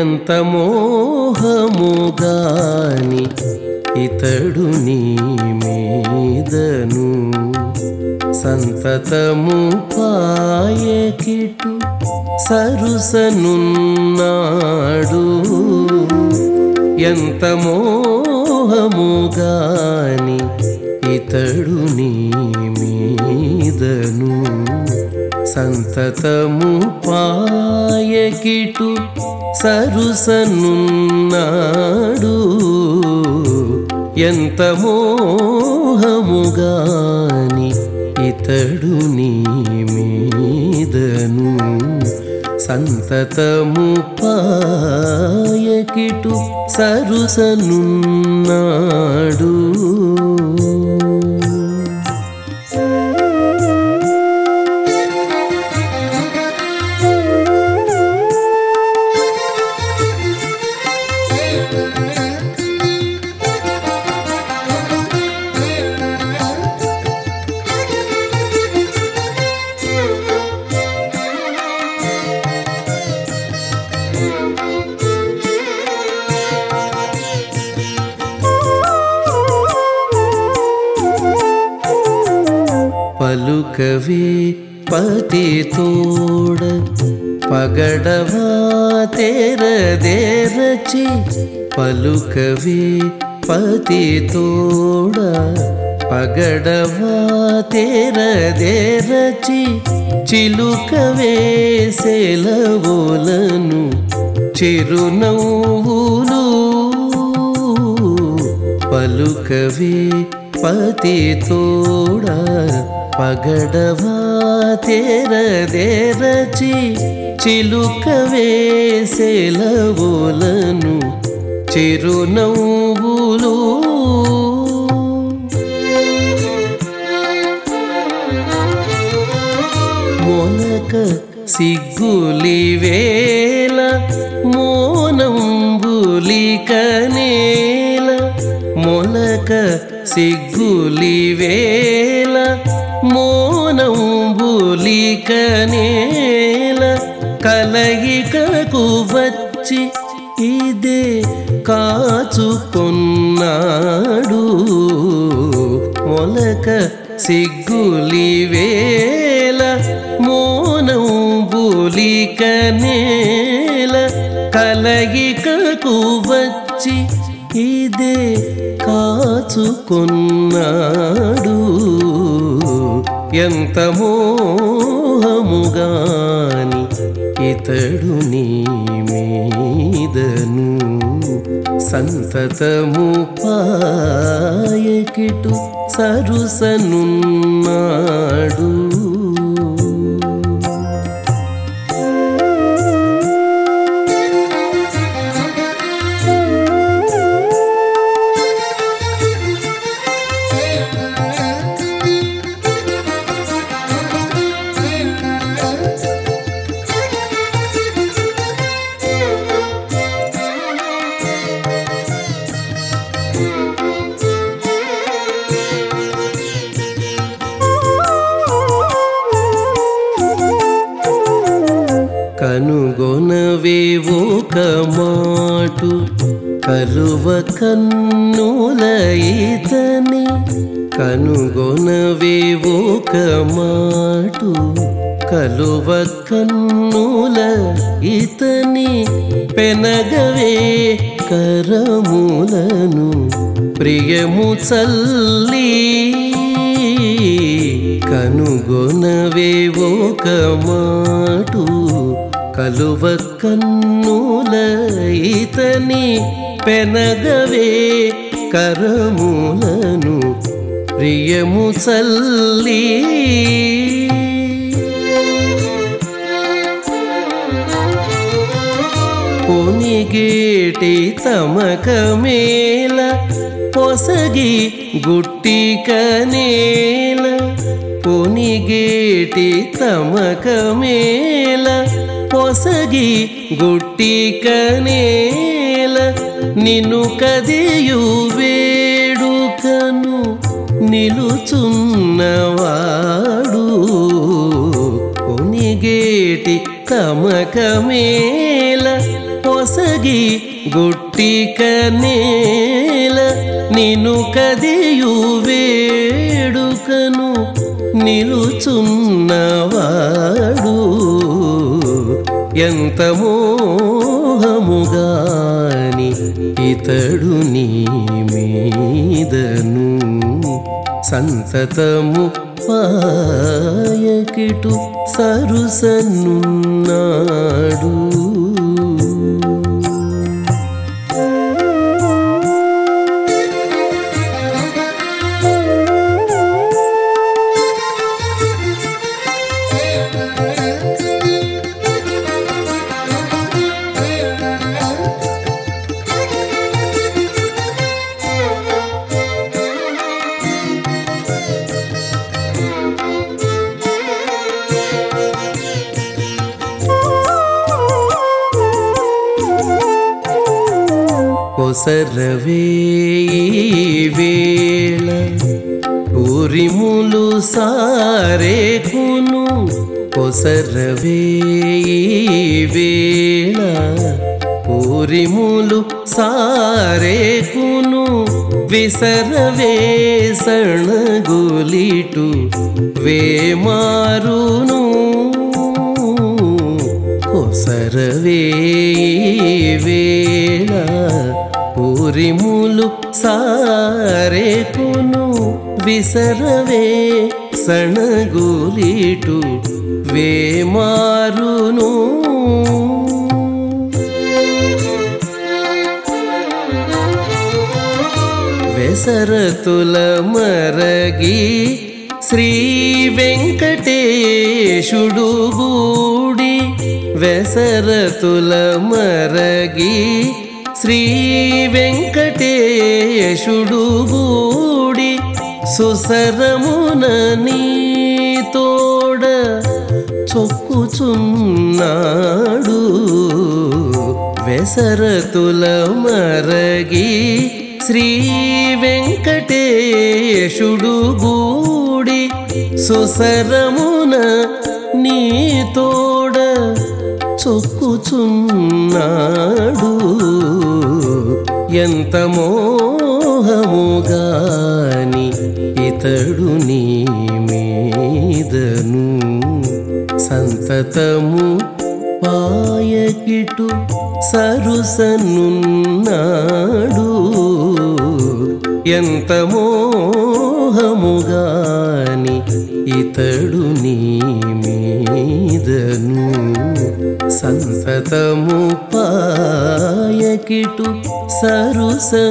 ఎంత మోహముగాని ఇతడు నీ మీదను. సంతతము పాయకిటు సరుసనున్నాడు. ఎంత మోహముగాని ఇతడు నీ మీదను. సంతతము పాయకిటు సరుసనున్నాడు. ఎంత మోహముగాని ఇతడు నీ మీదను. సంతతము పాయకిటు సరుసనున్నాడు. పలుకవే పతి తోడ పగడవా తెరదేరచి పలుకవే పతి తోడ పగడవా తెరదేరచి చిలుకవే సెలవులను చిరునవ్వులు పలుకవే పతి తోడ పగడవా తెరదేరచి చిలుకవే సెలవులను చిరునవ్వులు. మొలక సిగ్గులి వేల మోనంబులి నేల మొలక సిగ్గులి వేల మోనంబులిక నేల కలయికకు వచ్చి ఇదే కాచుకున్నాడు. మొలక సిగ్గులి వేల మోనం బూలిక నేల కలయికకు వచ్చి ఇదే కాచుకున్నాడు. ఎంత మోహముగాని ఇతడు నీ మీదను సంతతము పాయకిటు. సరుసనున్నాడు. మాటు కలువ కన్నులైతని కనుగొనవే ఒక మాటు కలువ కన్నుల ఇతని పెనగవే కరములను ప్రియము చల్లి కనుగొనవే ఒక మాటు కలువ కన్నుల ఇతని పెనగవే కరములను ప్రియము చల్లి పొనిగేటి తమక మేల పొసగి గుట్టిక నేల పొనిగేటి తమక తమకమేల పొసగి గుట్టిక నేల నిన్ను కదియు వేడుకను నిలుచున్నవాడు. కొనిగేటి కమకమేల పొసగి పొసగి గుట్టిక నేల నిను కదియు వేడుకను నిలుచున్నవాడు. ఎంత మోహముగాని ఇతడు నీ మీదను సంతతము పాయకిటు సరుసనున్నాడు. కొసరవే వేళ ఊరిములు సారేకును కొసరవే వేళ ఊరిములు సారేకును విసరవే సణగులిటు వేమారును కొసరవే వేళ ఊరిములు సారేకును విసరవే సణగులిటు వేమారును. వెసరతుల మరగి శ్రీ వెంకటేశుడు గూడి వెసరతుల మరగి శ్రీ వెంకటేశుడు గూడి సుసరమున నీ తోడ చొక్కుచున్నాడు. వెసరతుల మరగి శ్రీ వెంకటేశుడు గూడి సుసరమున నీ తోడ చొక్కుచున్నాడు. ఎంత మోహముగాని ఇతడు నీ మీదను సంతతము పాయకిటు సరుసనున్నాడు. ఎంత మోహముగాని ఇతడు నీ మీదను సంతతము పాయకిటు సరుసనున్నాడు.